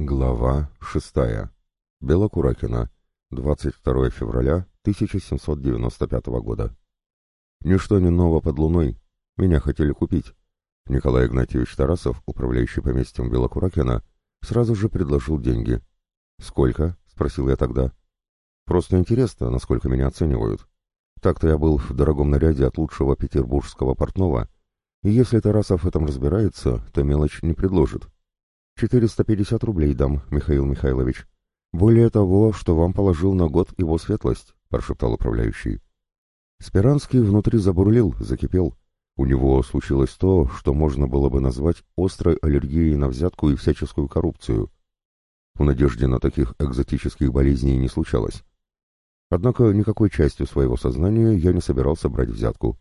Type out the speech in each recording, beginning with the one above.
Глава 6. Белокуракина. 22 февраля 1795 года. Ничто не ново под луной. Меня хотели купить. Николай Игнатьевич Тарасов, управляющий поместьем Белокуракина, сразу же предложил деньги. «Сколько?» — спросил я тогда. «Просто интересно, насколько меня оценивают. Так-то я был в дорогом наряде от лучшего петербургского портного, и если Тарасов в этом разбирается, то мелочь не предложит». «Четыреста пятьдесят рублей дам, Михаил Михайлович. Более того, что вам положил на год его светлость», — прошептал управляющий. Спиранский внутри забурлил, закипел. У него случилось то, что можно было бы назвать острой аллергией на взятку и всяческую коррупцию. В надежде на таких экзотических болезней не случалось. Однако никакой частью своего сознания я не собирался брать взятку.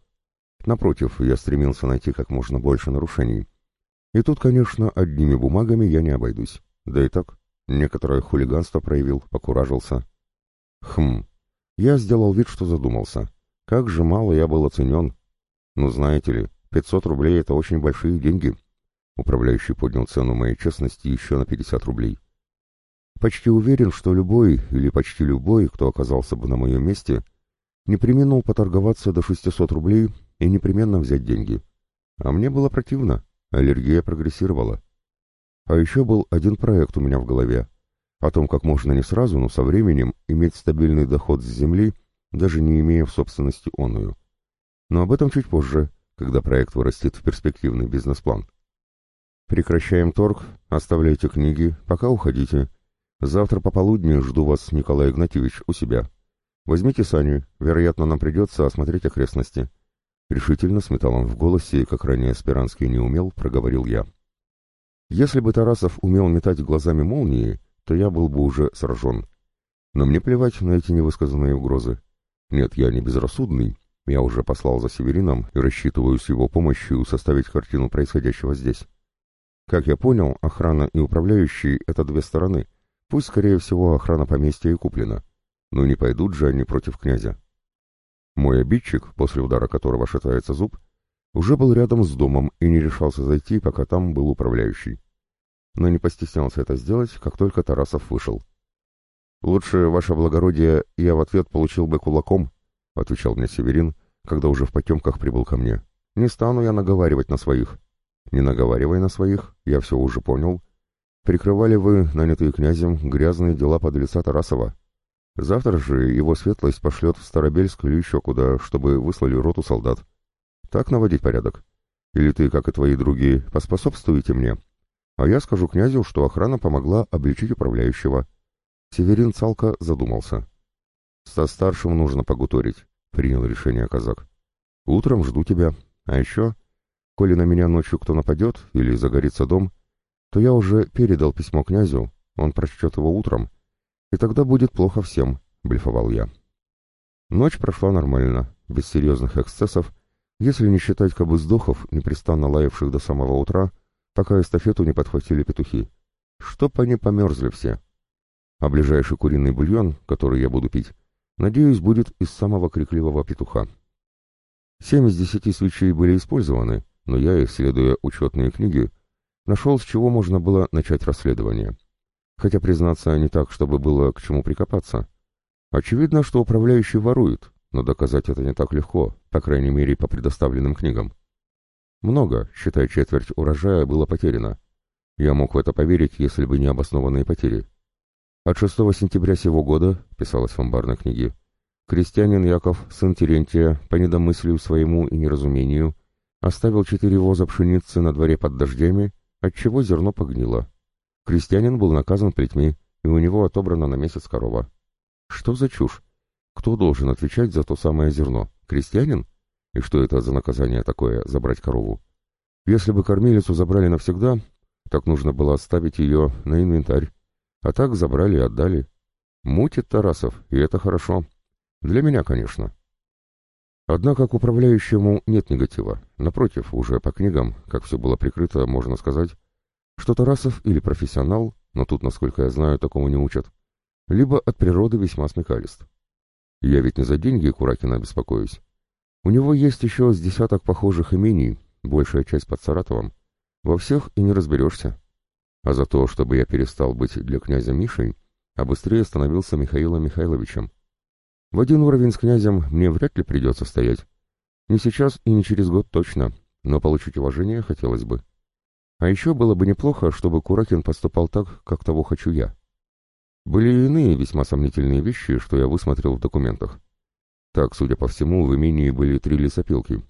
Напротив, я стремился найти как можно больше нарушений. И тут, конечно, одними бумагами я не обойдусь. Да и так, некоторое хулиганство проявил, покуражился. Хм, я сделал вид, что задумался. Как же мало я был оценен. Ну, знаете ли, 500 рублей — это очень большие деньги. Управляющий поднял цену моей честности еще на 50 рублей. Почти уверен, что любой или почти любой, кто оказался бы на моем месте, не применил поторговаться до 600 рублей и непременно взять деньги. А мне было противно. Аллергия прогрессировала. А еще был один проект у меня в голове. О том, как можно не сразу, но со временем иметь стабильный доход с земли, даже не имея в собственности оную. Но об этом чуть позже, когда проект вырастет в перспективный бизнес-план. Прекращаем торг, оставляйте книги, пока уходите. Завтра пополудни жду вас, Николай Игнатьевич, у себя. Возьмите сани, вероятно, нам придется осмотреть окрестности. Решительно, с металлом в голосе, как ранее Спиранский не умел, проговорил я. Если бы Тарасов умел метать глазами молнии, то я был бы уже сражен. Но мне плевать на эти невысказанные угрозы. Нет, я не безрассудный, я уже послал за Северином и рассчитываю с его помощью составить картину происходящего здесь. Как я понял, охрана и управляющий — это две стороны. Пусть, скорее всего, охрана поместья и куплена. Но не пойдут же они против князя. Мой обидчик, после удара которого шатается зуб, уже был рядом с домом и не решался зайти, пока там был управляющий. Но не постеснялся это сделать, как только Тарасов вышел. «Лучше, ваше благородие, я в ответ получил бы кулаком», — отвечал мне Северин, когда уже в потемках прибыл ко мне. «Не стану я наговаривать на своих». «Не наговаривай на своих, я все уже понял. Прикрывали вы, нанятые князем, грязные дела подлеца Тарасова. Завтра же его светлость пошлет в Старобельск или еще куда, чтобы выслали роту солдат. Так наводить порядок? Или ты, как и твои другие, поспособствуете мне? А я скажу князю, что охрана помогла обличить управляющего. Северин Цалка задумался. Со старшим нужно погуторить, принял решение казак. Утром жду тебя. А еще, коли на меня ночью кто нападет или загорится дом, то я уже передал письмо князю, он прочтет его утром, и тогда будет плохо всем, блефовал я. Ночь прошла нормально, без серьезных эксцессов, если не считать кобыздохов, непрестанно лаявших до самого утра, пока эстафету не подхватили петухи. Чтоб они померзли все. А ближайший куриный бульон, который я буду пить, надеюсь, будет из самого крикливого петуха. Семь из десяти свечей были использованы, но я, исследуя учетные книги, нашел, с чего можно было начать расследование. Хотя, признаться, не так, чтобы было к чему прикопаться. Очевидно, что управляющий ворует, но доказать это не так легко, по крайней мере, по предоставленным книгам. Много, считай четверть урожая, было потеряно. Я мог в это поверить, если бы не обоснованные потери. От 6 сентября сего года, писалось в амбарной книге, крестьянин Яков, сын Терентия, по недомыслию своему и неразумению, оставил четыре воза пшеницы на дворе под дождями, отчего зерно погнило. Крестьянин был наказан плетьми, и у него отобрана на месяц корова. Что за чушь? Кто должен отвечать за то самое зерно? Крестьянин? И что это за наказание такое, забрать корову? Если бы кормилицу забрали навсегда, так нужно было оставить ее на инвентарь. А так забрали и отдали. Мутит Тарасов, и это хорошо. Для меня, конечно. Однако к управляющему нет негатива. Напротив, уже по книгам, как все было прикрыто, можно сказать, что Тарасов или профессионал, но тут, насколько я знаю, такому не учат, либо от природы весьма смекалист. Я ведь не за деньги Куракина беспокоюсь. У него есть еще с десяток похожих имений, большая часть под Саратовом. Во всех и не разберешься. а за то, чтобы я перестал быть для князя Мишей, а быстрее становился Михаилом Михайловичем. В один уровень с князем мне вряд ли придется стоять. Не сейчас и не через год точно, но получить уважение хотелось бы. А еще было бы неплохо, чтобы Куракин поступал так, как того хочу я. Были и иные весьма сомнительные вещи, что я высмотрел в документах. Так, судя по всему, в имении были три лесопилки.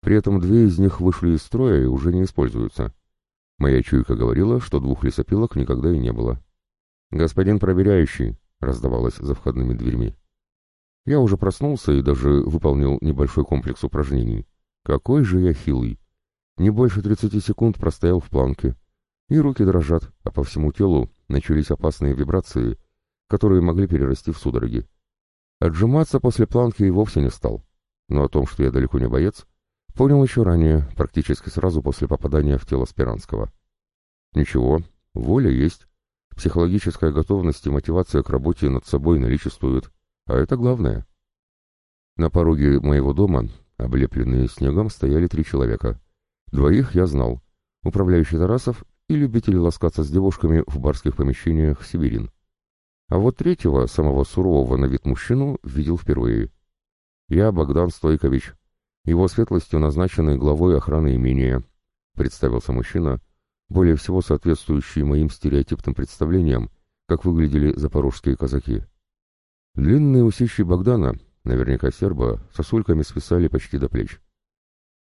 При этом две из них вышли из строя и уже не используются. Моя чуйка говорила, что двух лесопилок никогда и не было. «Господин проверяющий», — раздавалось за входными дверьми. Я уже проснулся и даже выполнил небольшой комплекс упражнений. Какой же я хилый! Не больше 30 секунд простоял в планке. И руки дрожат, а по всему телу начались опасные вибрации, которые могли перерасти в судороги. Отжиматься после планки и вовсе не стал. Но о том, что я далеко не боец, понял еще ранее, практически сразу после попадания в тело Спиранского. Ничего, воля есть, психологическая готовность и мотивация к работе над собой наличествуют, а это главное. На пороге моего дома, облепленные снегом, стояли три человека — Двоих я знал. Управляющий Тарасов и любитель ласкаться с девушками в барских помещениях Северин. А вот третьего, самого сурового на вид мужчину, видел впервые. Я Богдан Стойкович. Его светлостью назначенный главой охраны имения, представился мужчина, более всего соответствующий моим стереотипным представлениям, как выглядели запорожские казаки. Длинные усищи Богдана, наверняка серба, сосульками свисали почти до плеч.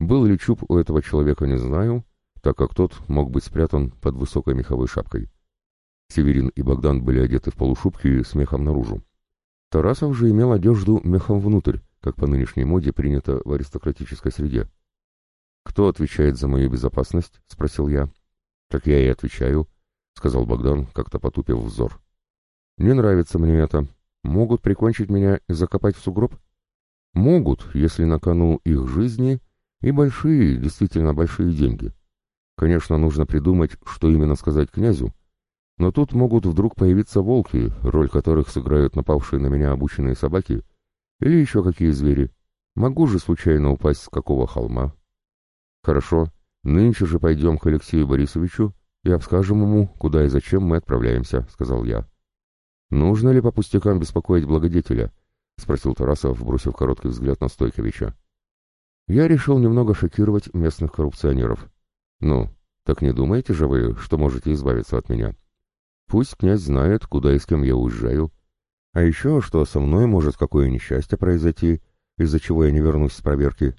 Был ли чуб у этого человека, не знаю, так как тот мог быть спрятан под высокой меховой шапкой. Северин и Богдан были одеты в полушубки с мехом наружу. Тарасов же имел одежду мехом внутрь, как по нынешней моде принято в аристократической среде. «Кто отвечает за мою безопасность?» — спросил я. «Так я и отвечаю», — сказал Богдан, как-то потупив взор. «Не нравится мне это. Могут прикончить меня и закопать в сугроб?» «Могут, если на кону их жизни и большие, действительно большие деньги. Конечно, нужно придумать, что именно сказать князю, но тут могут вдруг появиться волки, роль которых сыграют напавшие на меня обученные собаки, или еще какие звери. Могу же случайно упасть с какого холма. Хорошо, нынче же пойдем к Алексею Борисовичу и обскажем ему, куда и зачем мы отправляемся, — сказал я. Нужно ли по пустякам беспокоить благодетеля? — спросил Тарасов, бросив короткий взгляд на Стойковича я решил немного шокировать местных коррупционеров. Ну, так не думаете же вы, что можете избавиться от меня? Пусть князь знает, куда и с кем я уезжаю. А еще, что со мной может какое несчастье произойти, из-за чего я не вернусь с проверки.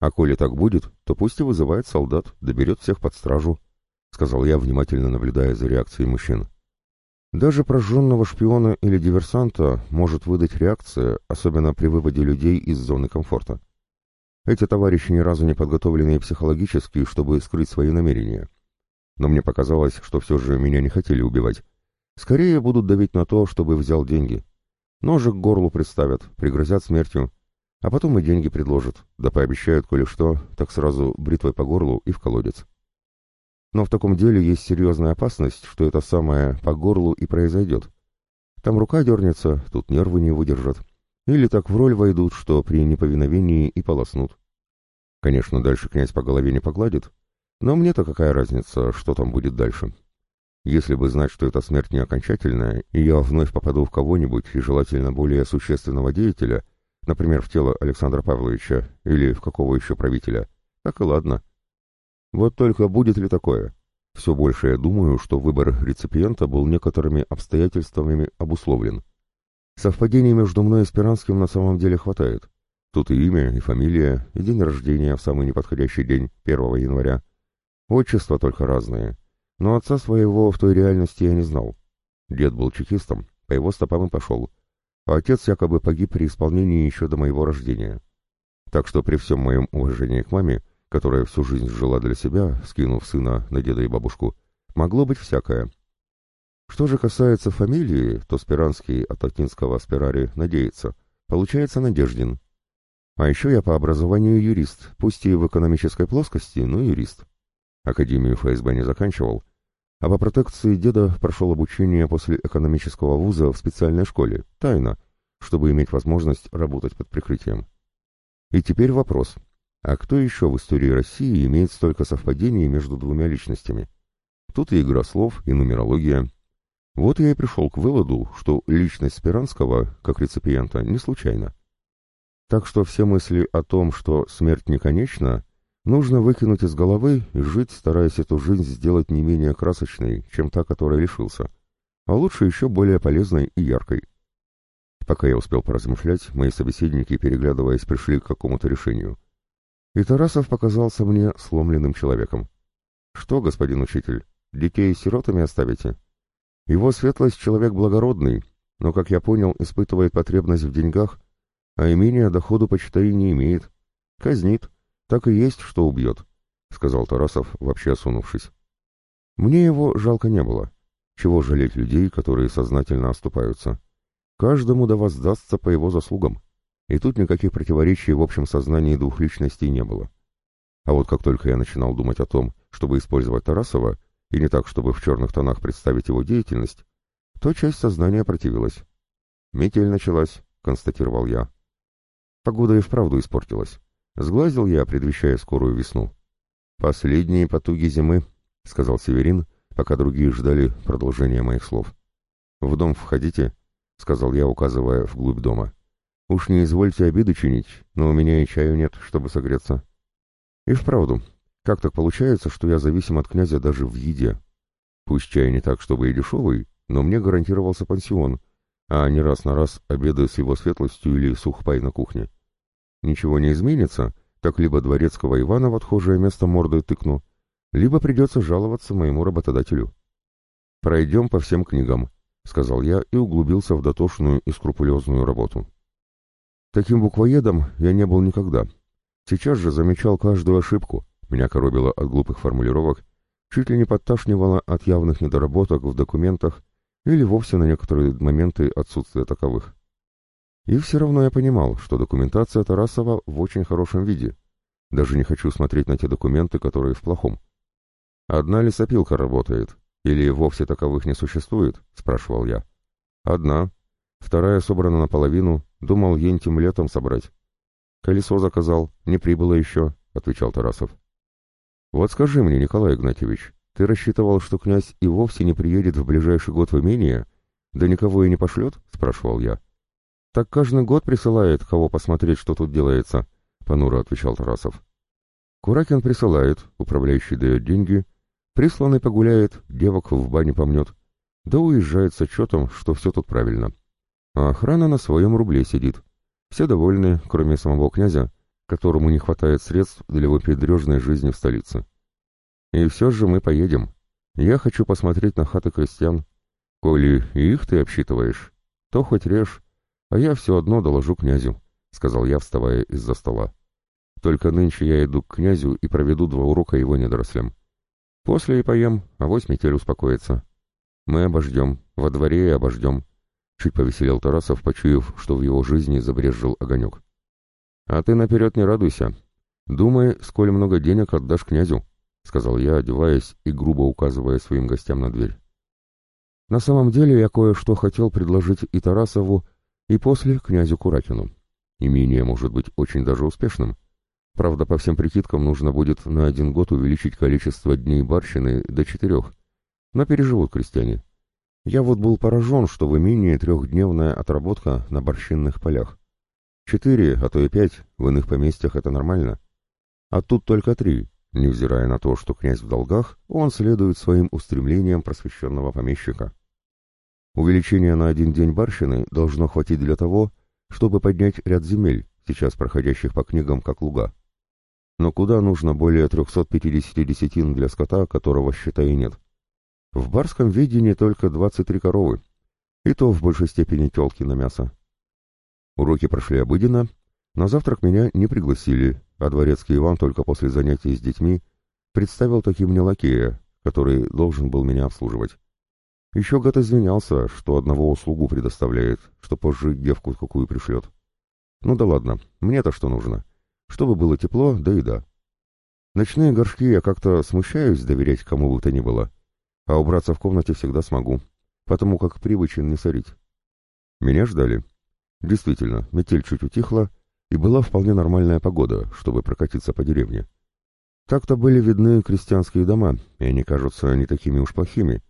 А коли так будет, то пусть и вызывает солдат, доберет всех под стражу, — сказал я, внимательно наблюдая за реакцией мужчин. Даже прожженного шпиона или диверсанта может выдать реакция, особенно при выводе людей из зоны комфорта. Эти товарищи ни разу не подготовленные психологически, чтобы скрыть свои намерения. Но мне показалось, что все же меня не хотели убивать. Скорее будут давить на то, чтобы взял деньги. Ножик к горлу представят, пригрозят смертью, а потом и деньги предложат, да пообещают, коли что, так сразу бритвой по горлу и в колодец. Но в таком деле есть серьезная опасность, что это самое по горлу и произойдет. Там рука дернется, тут нервы не выдержат. Или так в роль войдут, что при неповиновении и полоснут. Конечно, дальше князь по голове не погладит, но мне-то какая разница, что там будет дальше. Если бы знать, что эта смерть не окончательная, и я вновь попаду в кого-нибудь, и желательно более существенного деятеля, например, в тело Александра Павловича или в какого еще правителя, так и ладно. Вот только будет ли такое? Все больше я думаю, что выбор реципиента был некоторыми обстоятельствами обусловлен. Совпадений между мной и Спиранским на самом деле хватает. Тут и имя, и фамилия, и день рождения в самый неподходящий день, 1 января. Отчества только разные. Но отца своего в той реальности я не знал. Дед был чекистом, по его стопам и пошел. А отец якобы погиб при исполнении еще до моего рождения. Так что при всем моем уважении к маме, которая всю жизнь жила для себя, скинув сына на деда и бабушку, могло быть всякое. Что же касается фамилии, то Спиранский от латинского «спирари» надеется. Получается Надеждин. А еще я по образованию юрист, пусть и в экономической плоскости, но юрист. Академию ФСБ не заканчивал, а по протекции деда прошел обучение после экономического вуза в специальной школе, тайно, чтобы иметь возможность работать под прикрытием. И теперь вопрос. А кто еще в истории России имеет столько совпадений между двумя личностями? Тут и игра слов, и нумерология. Вот я и пришел к выводу, что личность Спиранского, как реципиента, не случайна. Так что все мысли о том, что смерть не конечна, нужно выкинуть из головы и жить, стараясь эту жизнь сделать не менее красочной, чем та, которой лишился, а лучше еще более полезной и яркой. Пока я успел поразмышлять, мои собеседники, переглядываясь, пришли к какому-то решению. И Тарасов показался мне сломленным человеком. «Что, господин учитель, детей сиротами оставите?» Его светлость человек благородный, но, как я понял, испытывает потребность в деньгах, а имение доходу, почитай, не имеет. Казнит, так и есть, что убьет, — сказал Тарасов, вообще осунувшись. Мне его жалко не было. Чего жалеть людей, которые сознательно оступаются? Каждому да воздастся по его заслугам. И тут никаких противоречий в общем сознании двух личностей не было. А вот как только я начинал думать о том, чтобы использовать Тарасова, и не так, чтобы в черных тонах представить его деятельность, то часть сознания противилась. «Метель началась», — констатировал я. Погода и вправду испортилась. Сглазил я, предвещая скорую весну. «Последние потуги зимы», — сказал Северин, пока другие ждали продолжения моих слов. «В дом входите», — сказал я, указывая вглубь дома. «Уж не извольте обиды чинить, но у меня и чаю нет, чтобы согреться». И вправду, как так получается, что я зависим от князя даже в еде? Пусть чай не так, чтобы и дешевый, но мне гарантировался пансион, а не раз на раз обеды с его светлостью или сухпай на кухне. Ничего не изменится, так либо дворецкого Ивана в отхожее место мордой тыкну, либо придется жаловаться моему работодателю. «Пройдем по всем книгам», — сказал я и углубился в дотошную и скрупулезную работу. Таким буквоедом я не был никогда. Сейчас же замечал каждую ошибку, меня коробило от глупых формулировок, чуть ли не подташнивало от явных недоработок в документах или вовсе на некоторые моменты отсутствия таковых. И все равно я понимал, что документация Тарасова в очень хорошем виде. Даже не хочу смотреть на те документы, которые в плохом. «Одна лесопилка работает, или вовсе таковых не существует?» — спрашивал я. «Одна. Вторая собрана наполовину, думал ентим летом собрать». «Колесо заказал, не прибыло еще», — отвечал Тарасов. «Вот скажи мне, Николай Игнатьевич, ты рассчитывал, что князь и вовсе не приедет в ближайший год в имение? Да никого и не пошлет?» — спрашивал я. «Так каждый год присылает, кого посмотреть, что тут делается», — понуро отвечал Тарасов. «Куракин присылает, управляющий дает деньги, присланный погуляет, девок в бане помнет, да уезжает с отчетом, что все тут правильно. А охрана на своем рубле сидит. Все довольны, кроме самого князя, которому не хватает средств для выпендрежной жизни в столице. И все же мы поедем. Я хочу посмотреть на хаты крестьян. Коли и их ты обсчитываешь, то хоть режь, а я все одно доложу князю, — сказал я, вставая из-за стола. Только нынче я иду к князю и проведу два урока его недорослям. После и поем, а вось метель успокоится. Мы обождем, во дворе и обождем. Чуть повеселел Тарасов, почуяв, что в его жизни забрезжил огонек. «А ты наперед не радуйся. Думай, сколь много денег отдашь князю», — сказал я, одеваясь и грубо указывая своим гостям на дверь. На самом деле я кое-что хотел предложить и Тарасову, и после князю Куракину. Имение может быть очень даже успешным. Правда, по всем прикидкам нужно будет на один год увеличить количество дней барщины до четырех. Но переживут крестьяне. Я вот был поражен, что в имении трехдневная отработка на борщинных полях. Четыре, а то и пять, в иных поместьях это нормально. А тут только три, невзирая на то, что князь в долгах, он следует своим устремлениям просвещенного помещика. Увеличение на один день барщины должно хватить для того, чтобы поднять ряд земель, сейчас проходящих по книгам как луга. Но куда нужно более 350 десятин для скота, которого, считай, нет? В барском видении только 23 коровы, и то в большей степени телки на мясо. Уроки прошли обыденно, на завтрак меня не пригласили, а дворецкий Иван только после занятий с детьми представил таким мне лакея, который должен был меня обслуживать. Еще гад извинялся, что одного услугу предоставляет, что позже девку какую пришлет. Ну да ладно, мне-то что нужно? Чтобы было тепло, да и да. Ночные горшки я как-то смущаюсь доверять кому бы то ни было, а убраться в комнате всегда смогу, потому как привычен не сорить. Меня ждали. Действительно, метель чуть утихла, и была вполне нормальная погода, чтобы прокатиться по деревне. Так-то были видны крестьянские дома, и они кажутся не такими уж плохими.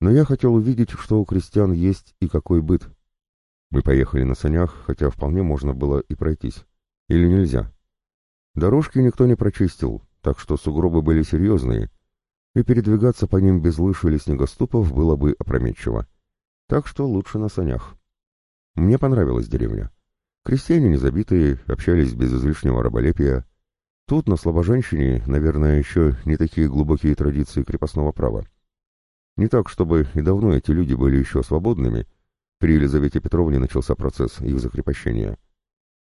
Но я хотел увидеть, что у крестьян есть и какой быт. Мы поехали на санях, хотя вполне можно было и пройтись. Или нельзя. Дорожки никто не прочистил, так что сугробы были серьезные, и передвигаться по ним без лыж или снегоступов было бы опрометчиво. Так что лучше на санях. Мне понравилась деревня. Крестьяне незабитые, общались без излишнего раболепия. Тут, на Слобоженщине, наверное, еще не такие глубокие традиции крепостного права. Не так, чтобы и давно эти люди были еще свободными. При Елизавете Петровне начался процесс их закрепощения.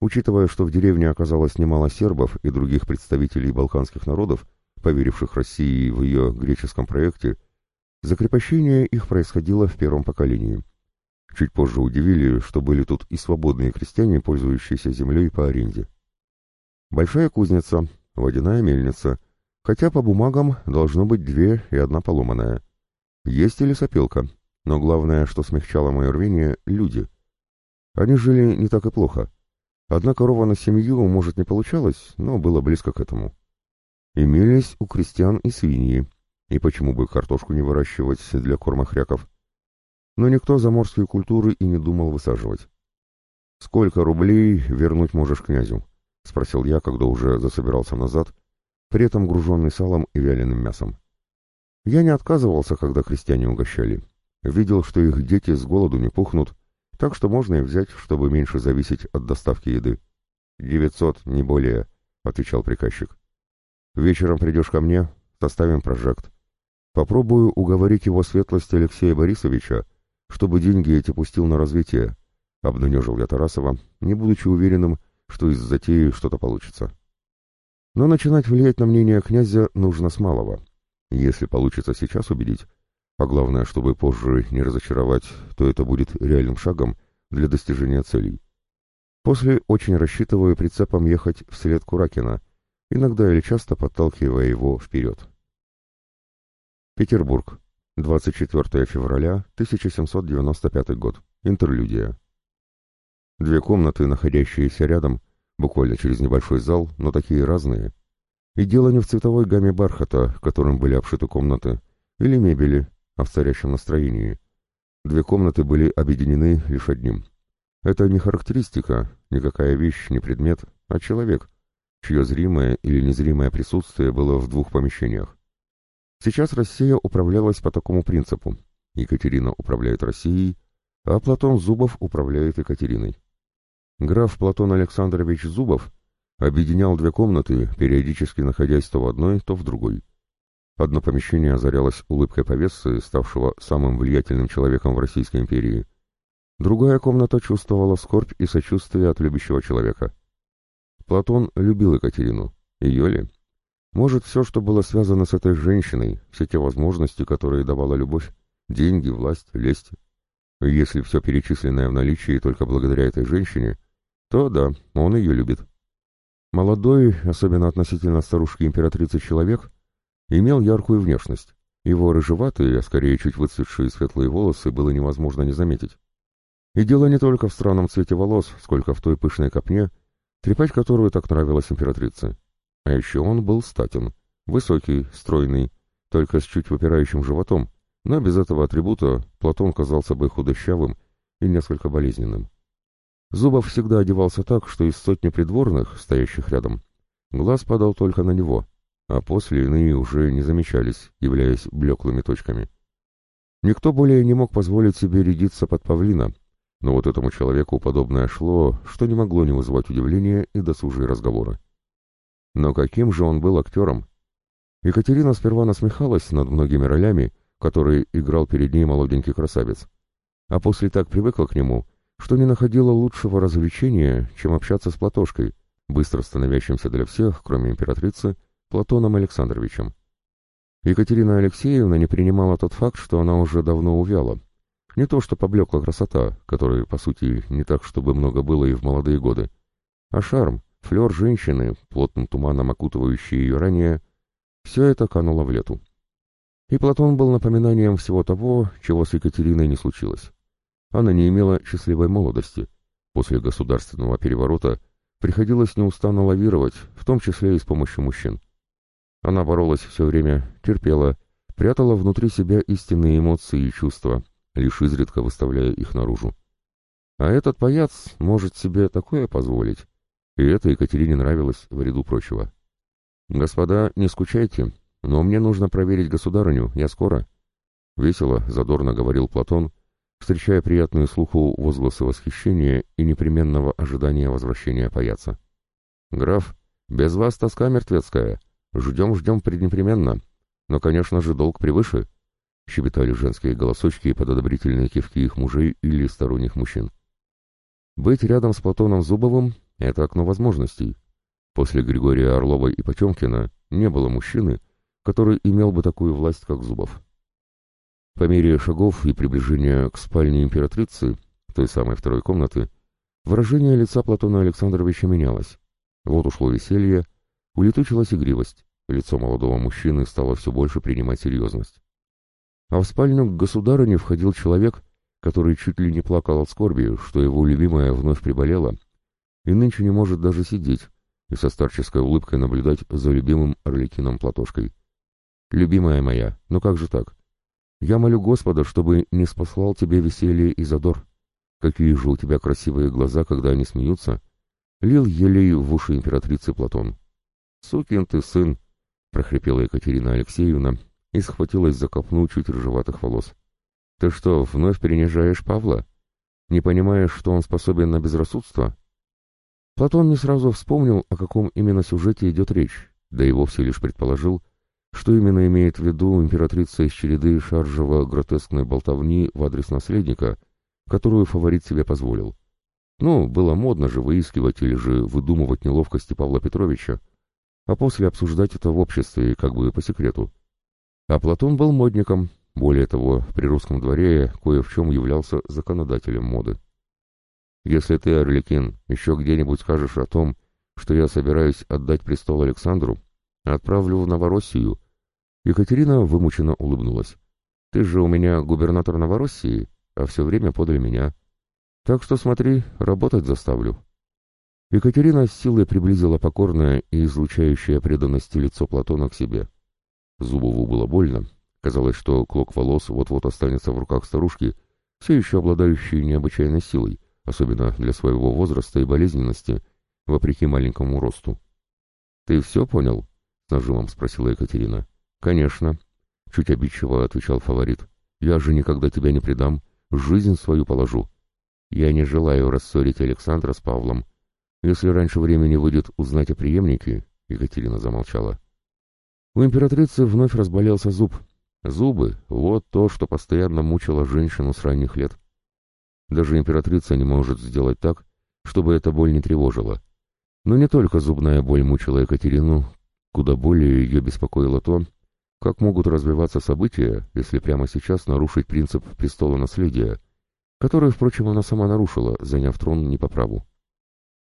Учитывая, что в деревне оказалось немало сербов и других представителей балканских народов, поверивших России в ее греческом проекте, закрепощение их происходило в первом поколении. Чуть позже удивили, что были тут и свободные крестьяне, пользующиеся землей по аренде. Большая кузница, водяная мельница, хотя по бумагам должно быть две и одна поломанная. Есть и лесопилка, но главное, что смягчало мое рвение — люди. Они жили не так и плохо. Одна корова на семью, может, не получалось, но было близко к этому. Имелись у крестьян и свиньи, и почему бы картошку не выращивать для корма хряков? Но никто заморские культуры и не думал высаживать. «Сколько рублей вернуть можешь князю?» — спросил я, когда уже засобирался назад, при этом груженный салом и вяленым мясом. Я не отказывался, когда крестьяне угощали. Видел, что их дети с голоду не пухнут, так что можно и взять, чтобы меньше зависеть от доставки еды. «Девятьсот, не более», — отвечал приказчик. «Вечером придешь ко мне, составим прожект. Попробую уговорить его светлость Алексея Борисовича, чтобы деньги эти пустил на развитие», — обнадежил я Тарасова, не будучи уверенным, что из затеи что-то получится. Но начинать влиять на мнение князя нужно с малого. Если получится сейчас убедить, а главное, чтобы позже не разочаровать, то это будет реальным шагом для достижения целей. После очень рассчитываю прицепом ехать вслед Куракина, иногда или часто подталкивая его вперед. Петербург. 24 февраля 1795 год. Интерлюдия. Две комнаты, находящиеся рядом, буквально через небольшой зал, но такие разные. И дело не в цветовой гамме бархата, которым были обшиты комнаты, или мебели, а в царящем настроении. Две комнаты были объединены лишь одним. Это не характеристика, никакая вещь, не предмет, а человек, чье зримое или незримое присутствие было в двух помещениях. Сейчас Россия управлялась по такому принципу. Екатерина управляет Россией, а Платон Зубов управляет Екатериной. Граф Платон Александрович Зубов объединял две комнаты, периодически находясь то в одной, то в другой. Одно помещение озарялось улыбкой повесцы, ставшего самым влиятельным человеком в Российской империи. Другая комната чувствовала скорбь и сочувствие от любящего человека. Платон любил Екатерину. Ее ли? Может, все, что было связано с этой женщиной, все те возможности, которые давала любовь, деньги, власть, лесть. Если все перечисленное в наличии только благодаря этой женщине, то да, он ее любит. Молодой, особенно относительно старушки-императрицы человек, имел яркую внешность. Его рыжеватые, а скорее чуть выцветшие светлые волосы было невозможно не заметить. И дело не только в странном цвете волос, сколько в той пышной копне, трепать которую так нравилась императрице. А еще он был статен, высокий, стройный, только с чуть выпирающим животом, но без этого атрибута Платон казался бы худощавым и несколько болезненным. Зубов всегда одевался так, что из сотни придворных, стоящих рядом, глаз падал только на него, а после иные уже не замечались, являясь блеклыми точками. Никто более не мог позволить себе рядиться под павлина, но вот этому человеку подобное шло, что не могло не вызывать удивления и досужие разговоры. Но каким же он был актером? Екатерина сперва насмехалась над многими ролями, которые играл перед ней молоденький красавец, а после так привыкла к нему, что не находила лучшего развлечения, чем общаться с Платошкой, быстро становящимся для всех, кроме императрицы, Платоном Александровичем. Екатерина Алексеевна не принимала тот факт, что она уже давно увяла. Не то, что поблекла красота, которой, по сути, не так, чтобы много было и в молодые годы, а шарм, флер женщины, плотным туманом окутывающий ее ранее, все это кануло в лету. И Платон был напоминанием всего того, чего с Екатериной не случилось. Она не имела счастливой молодости. После государственного переворота приходилось неустанно лавировать, в том числе и с помощью мужчин. Она боролась все время, терпела, прятала внутри себя истинные эмоции и чувства, лишь изредка выставляя их наружу. А этот паяц может себе такое позволить. И это Екатерине нравилось в ряду прочего. «Господа, не скучайте, но мне нужно проверить государыню, я скоро». Весело, задорно говорил Платон, встречая приятные слуху возгласы восхищения и непременного ожидания возвращения паяца. «Граф, без вас тоска мертвецкая. Ждем-ждем преднепременно. Но, конечно же, долг превыше», — щебетали женские голосочки под одобрительные кивки их мужей или сторонних мужчин. Быть рядом с Платоном Зубовым — это окно возможностей. После Григория Орлова и Потемкина не было мужчины, который имел бы такую власть, как Зубов. По мере шагов и приближения к спальне императрицы, той самой второй комнаты, выражение лица Платона Александровича менялось. Вот ушло веселье, улетучилась игривость, лицо молодого мужчины стало все больше принимать серьезность. А в спальню к государыне входил человек, который чуть ли не плакал от скорби, что его любимая вновь приболела, и нынче не может даже сидеть и со старческой улыбкой наблюдать за любимым Орликином Платошкой. «Любимая моя, ну как же так? Я молю Господа, чтобы не спаслал тебе веселье и задор. Какие же у тебя красивые глаза, когда они смеются!» Лил елей в уши императрицы Платон. «Сукин ты сын!» — прохрипела Екатерина Алексеевна и схватилась за копну чуть рыжеватых волос. «Ты что, вновь перенижаешь Павла? Не понимаешь, что он способен на безрассудство?» Платон не сразу вспомнил, о каком именно сюжете идет речь, да и вовсе лишь предположил, что именно имеет в виду императрица из череды шаржево-гротескной болтовни в адрес наследника, которую фаворит себе позволил. Ну, было модно же выискивать или же выдумывать неловкости Павла Петровича, а после обсуждать это в обществе, как бы по секрету. А Платон был модником, более того, при русском дворе кое в чем являлся законодателем моды. «Если ты, Орликин, еще где-нибудь скажешь о том, что я собираюсь отдать престол Александру, отправлю в Новороссию, Екатерина вымученно улыбнулась. «Ты же у меня губернатор Новороссии, а все время подле меня. Так что смотри, работать заставлю». Екатерина с силой приблизила покорное и излучающее преданность лицо Платона к себе. Зубову было больно. Казалось, что клок волос вот-вот останется в руках старушки, все еще обладающей необычайной силой, особенно для своего возраста и болезненности, вопреки маленькому росту. «Ты все понял?» — с нажимом спросила Екатерина. «Конечно», — чуть обидчиво отвечал фаворит. «Я же никогда тебя не предам, жизнь свою положу. Я не желаю рассорить Александра с Павлом. Если раньше времени выйдет узнать о преемнике...» — Екатерина замолчала. У императрицы вновь разболелся зуб. Зубы — вот то, что постоянно мучило женщину с ранних лет. Даже императрица не может сделать так, чтобы эта боль не тревожила. Но не только зубная боль мучила Екатерину, куда более ее беспокоило то, как могут развиваться события, если прямо сейчас нарушить принцип престола наследия, который, впрочем, она сама нарушила, заняв трон не по праву?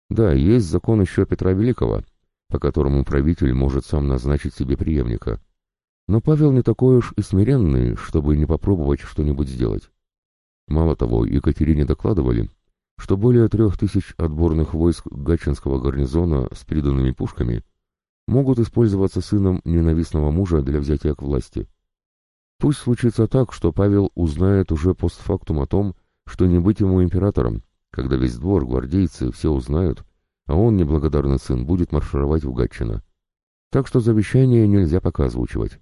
Да, есть закон еще Петра Великого, по которому правитель может сам назначить себе преемника. Но Павел не такой уж и смиренный, чтобы не попробовать что-нибудь сделать. Мало того, Екатерине докладывали, что более трех тысяч отборных войск Гатчинского гарнизона с приданными пушками – могут использоваться сыном ненавистного мужа для взятия к власти. Пусть случится так, что Павел узнает уже постфактум о том, что не быть ему императором, когда весь двор, гвардейцы, все узнают, а он, неблагодарный сын, будет маршировать в Гатчино. Так что завещание нельзя пока озвучивать.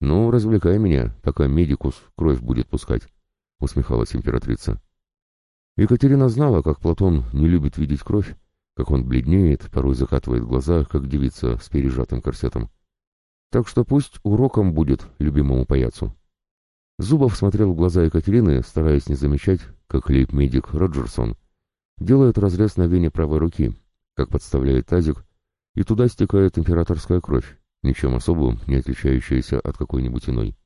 «Ну, развлекай меня, пока медикус кровь будет пускать», — усмехалась императрица. Екатерина знала, как Платон не любит видеть кровь, как он бледнеет, порой закатывает глаза, как девица с пережатым корсетом. Так что пусть уроком будет любимому паяцу. Зубов смотрел в глаза Екатерины, стараясь не замечать, как лейб-медик Роджерсон делает разрез на вене правой руки, как подставляет тазик, и туда стекает императорская кровь, ничем особым не отличающаяся от какой-нибудь иной.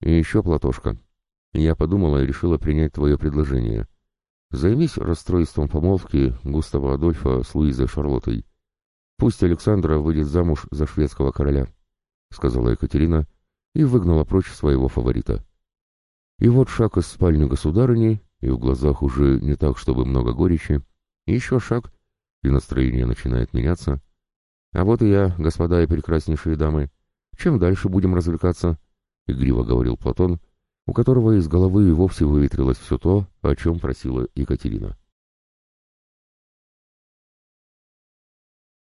И еще, Платошка, я подумала и решила принять твое предложение. Займись расстройством помолвки Густава Адольфа с Луизой Шарлоттой. Пусть Александра выйдет замуж за шведского короля, — сказала Екатерина и выгнала прочь своего фаворита. И вот шаг из спальни государыни, и в глазах уже не так, чтобы много горечи, и еще шаг, и настроение начинает меняться. А вот и я, господа и прекраснейшие дамы, Чем дальше будем развлекаться?» — игриво говорил Платон, у которого из головы и вовсе выветрилось все то, о чем просила Екатерина.